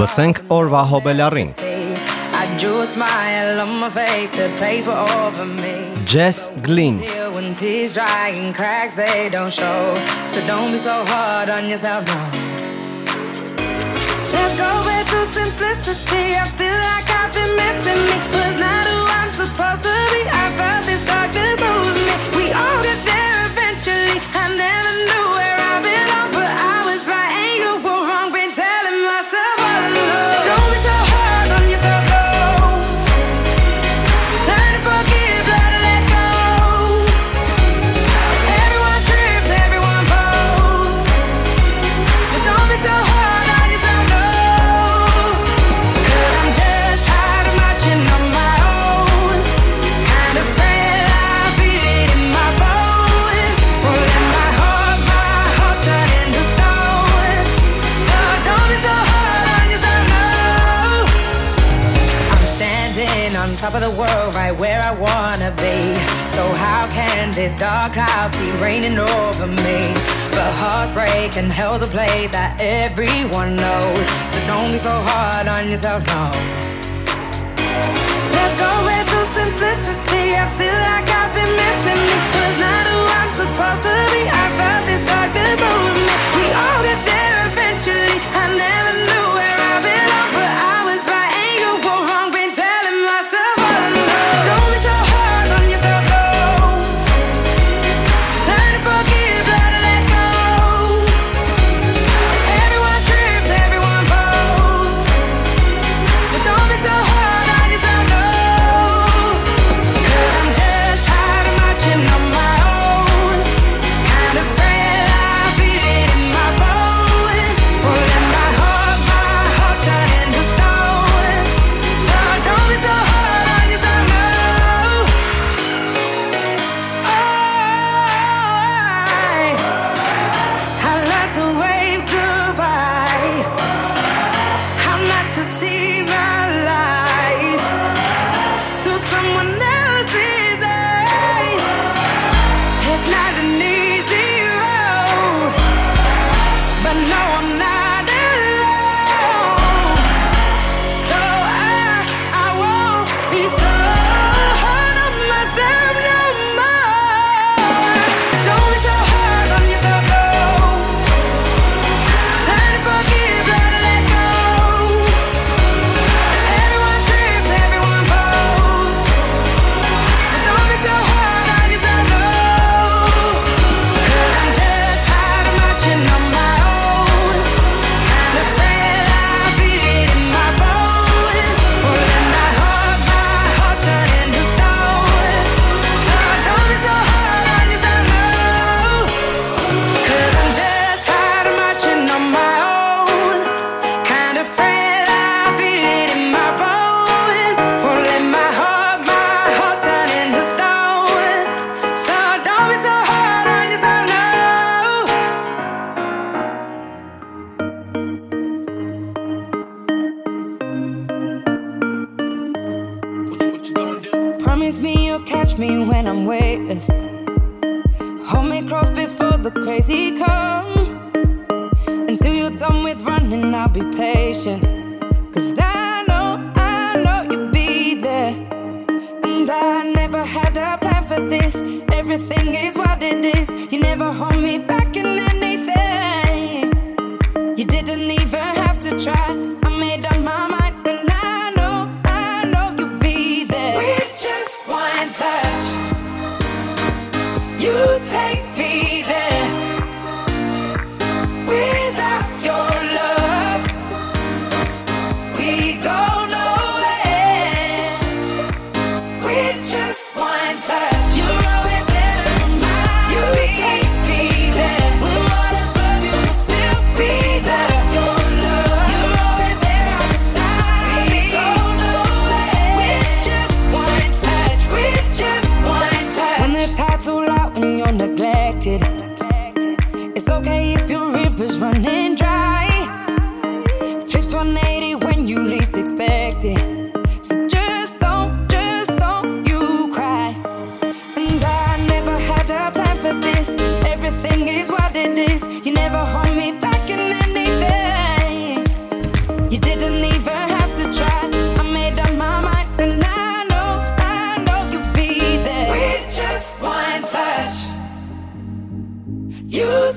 Լսենք օրվա հոբելարին։ Jess Glynne Let's go back to simplicity. I feel like I've been missing me. Was not who I'm supposed to be. I felt this darkness over me. We all get there eventually. I never top of the world, right where I wanna be. So how can this dark cloud keep raining over me? But hearts break and hell's a place that everyone knows. So don't be so hard on yourself, no. Let's go into simplicity. I feel like I've been missing me. Was not who I'm supposed to be. I felt this darkness over me. We all get there eventually. I never knew. long waitlist. Hold me close before the crazy come. Until you're done with running, I'll be patient.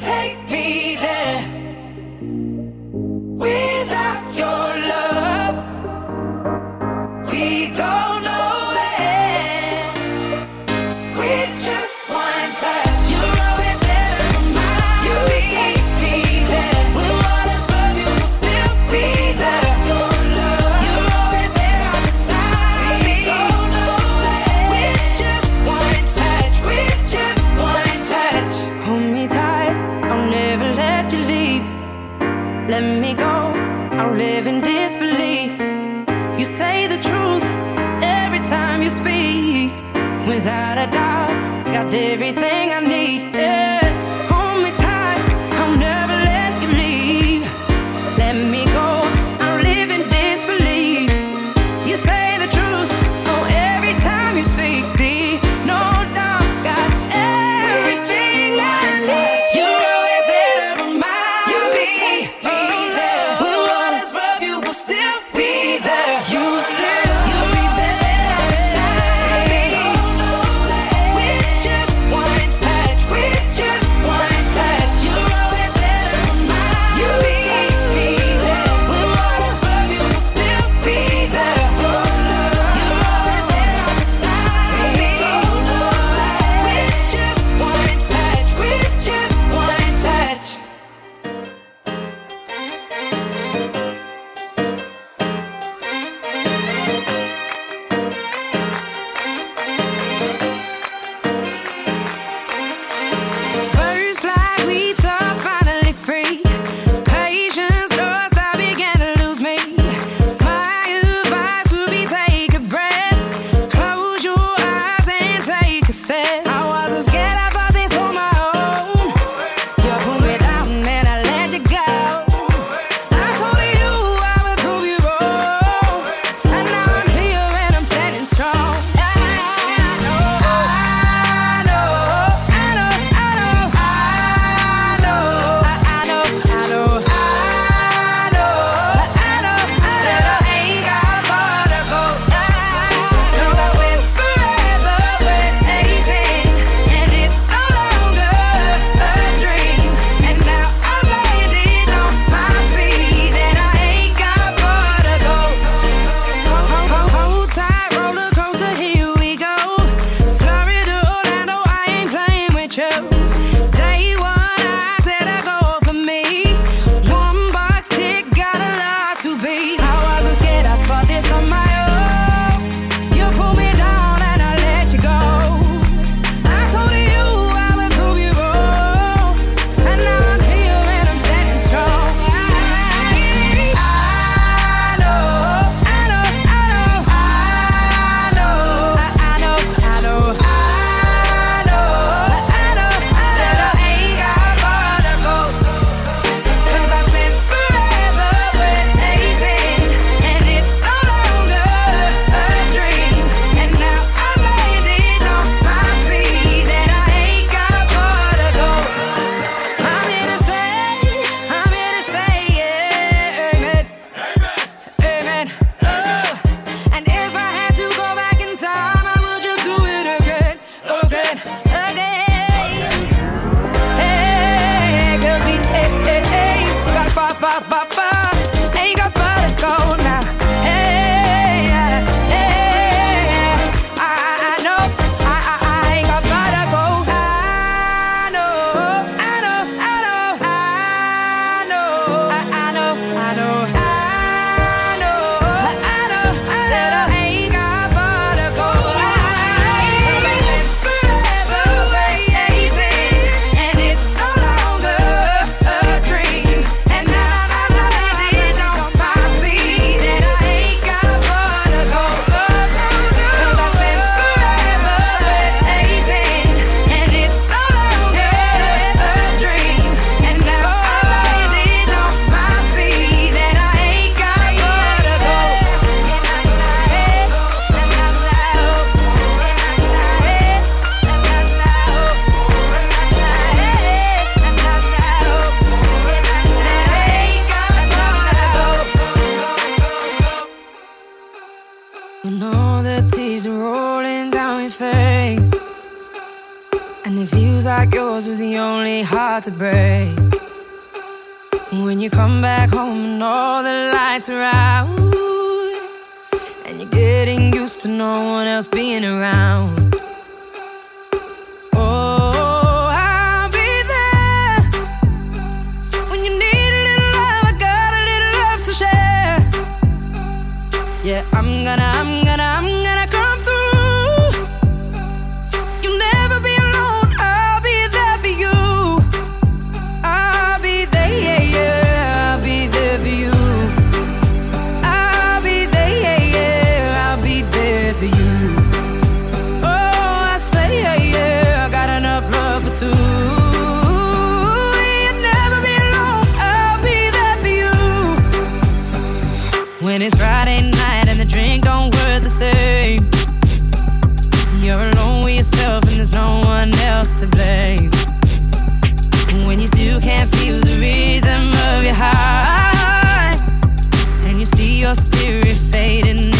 take nights are out, and you're getting used to no one else being around. else to blame. When you still can't feel the rhythm of your heart, and you see your spirit fading.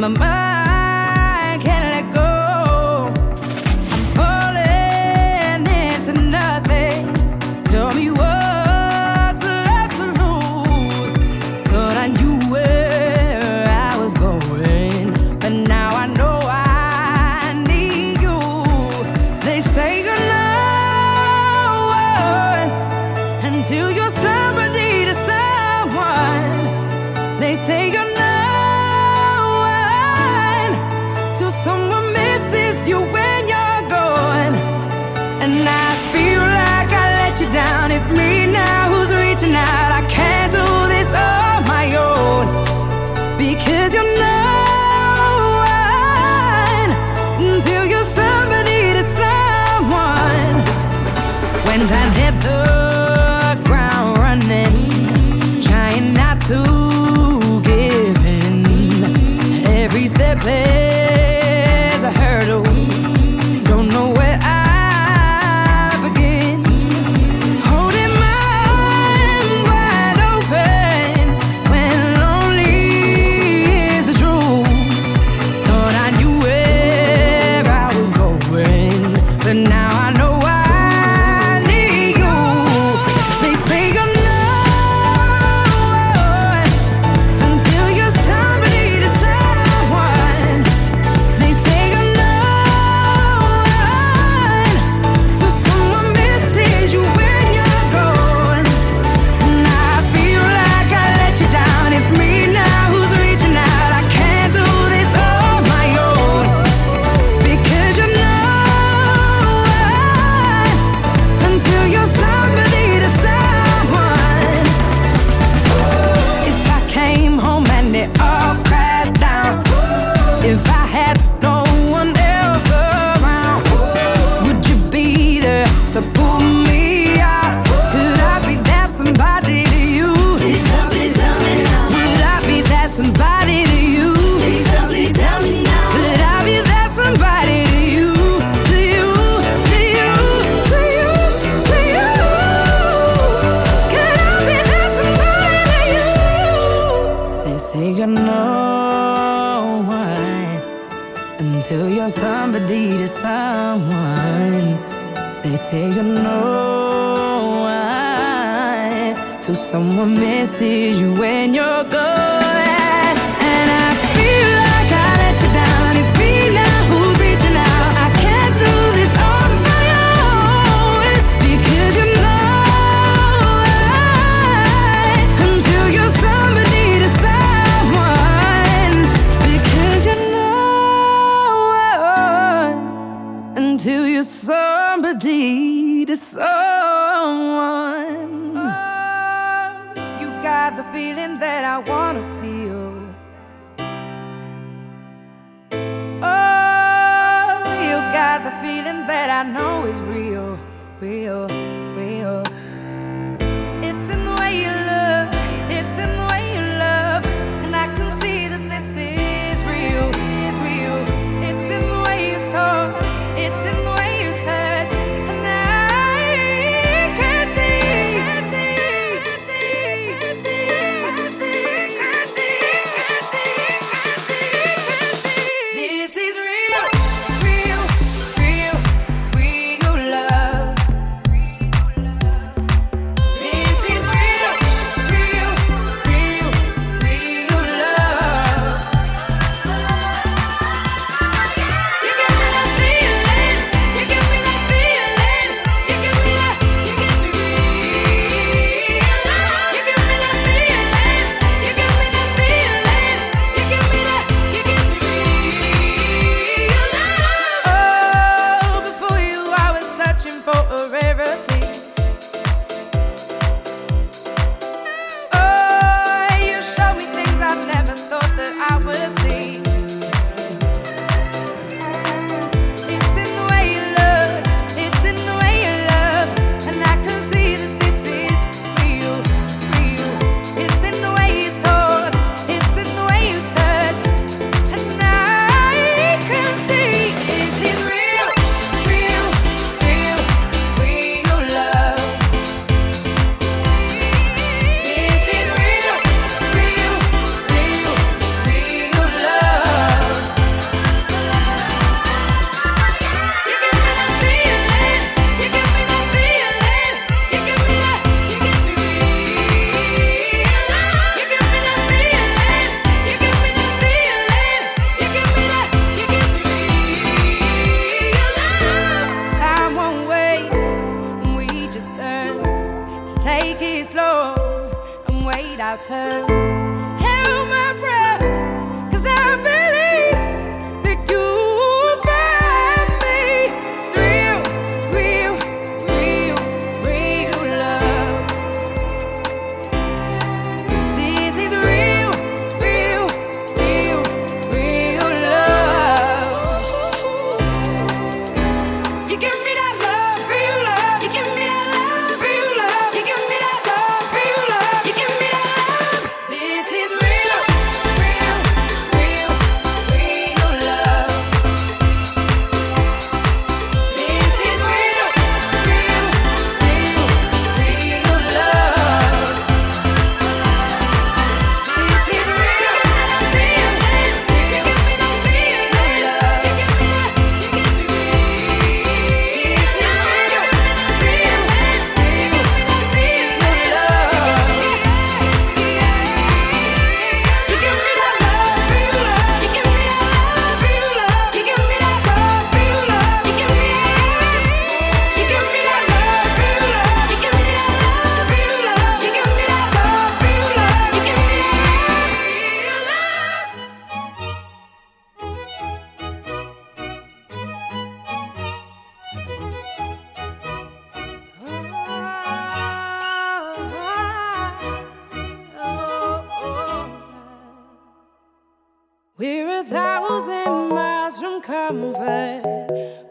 My mind. and heb They say you know I, till someone misses you when you're gone. that I know is real, real.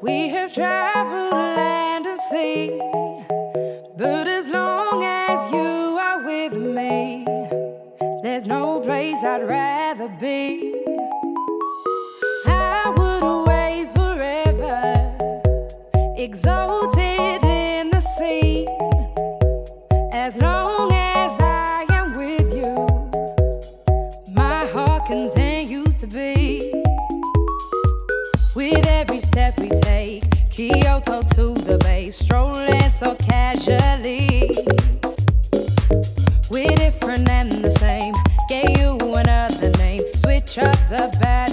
We have tried. the bad.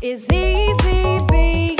is easy being.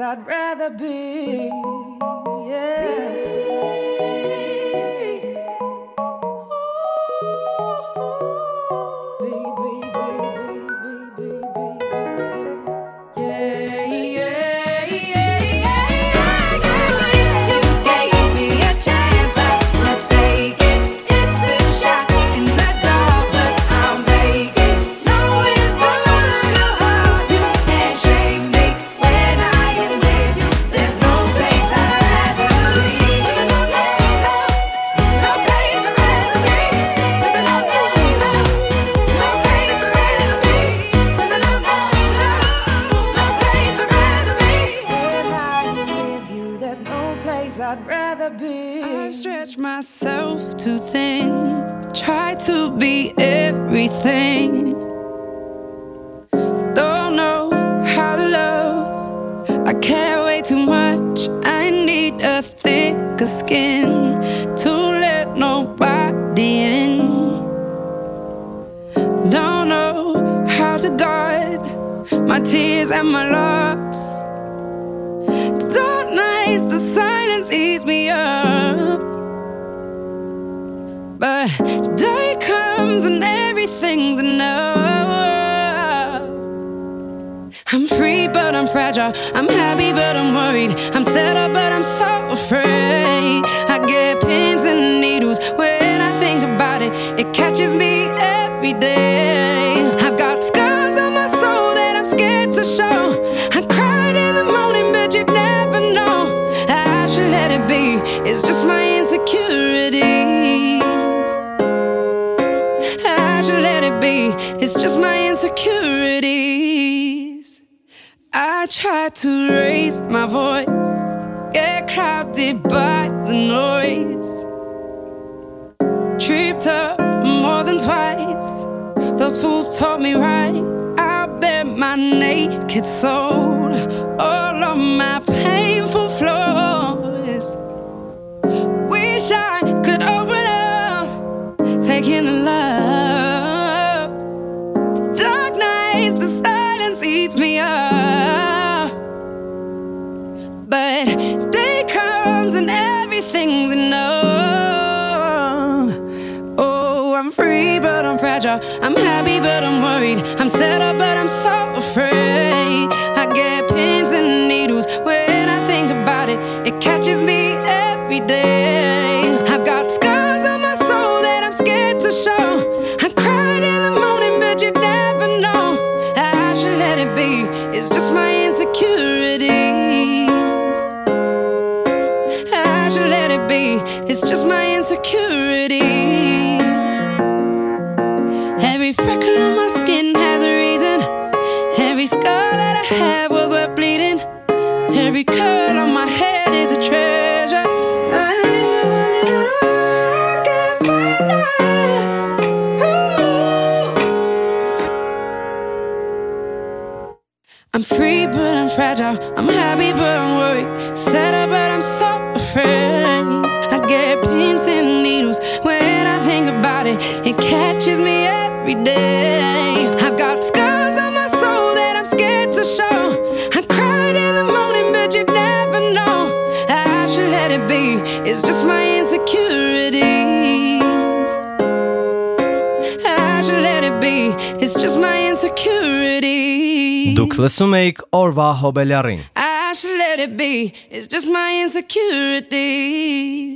I'd rather be. Yeah. be. I stretch myself too thin, try to be everything. Don't know how to love, I can't wait too much. I need a thicker skin to let nobody in. Don't know how to guard my tears and my loss. ease me up. But day comes and everything's enough. I'm free, but I'm fragile. I'm happy, but I'm worried. I'm set up, but I'm so afraid. I get pins and needles when I think about it. It catches me every day. to raise my voice, get crowded by the noise. Tripped up more than twice, those fools taught me right. I bet my naked soul, all of my painful flaws. Wish I could open up, taking the love. pleasure Every curl on my head is a treasure. Klesumejk Orva Hobeljarin. I should let it be, it's just my insecurities.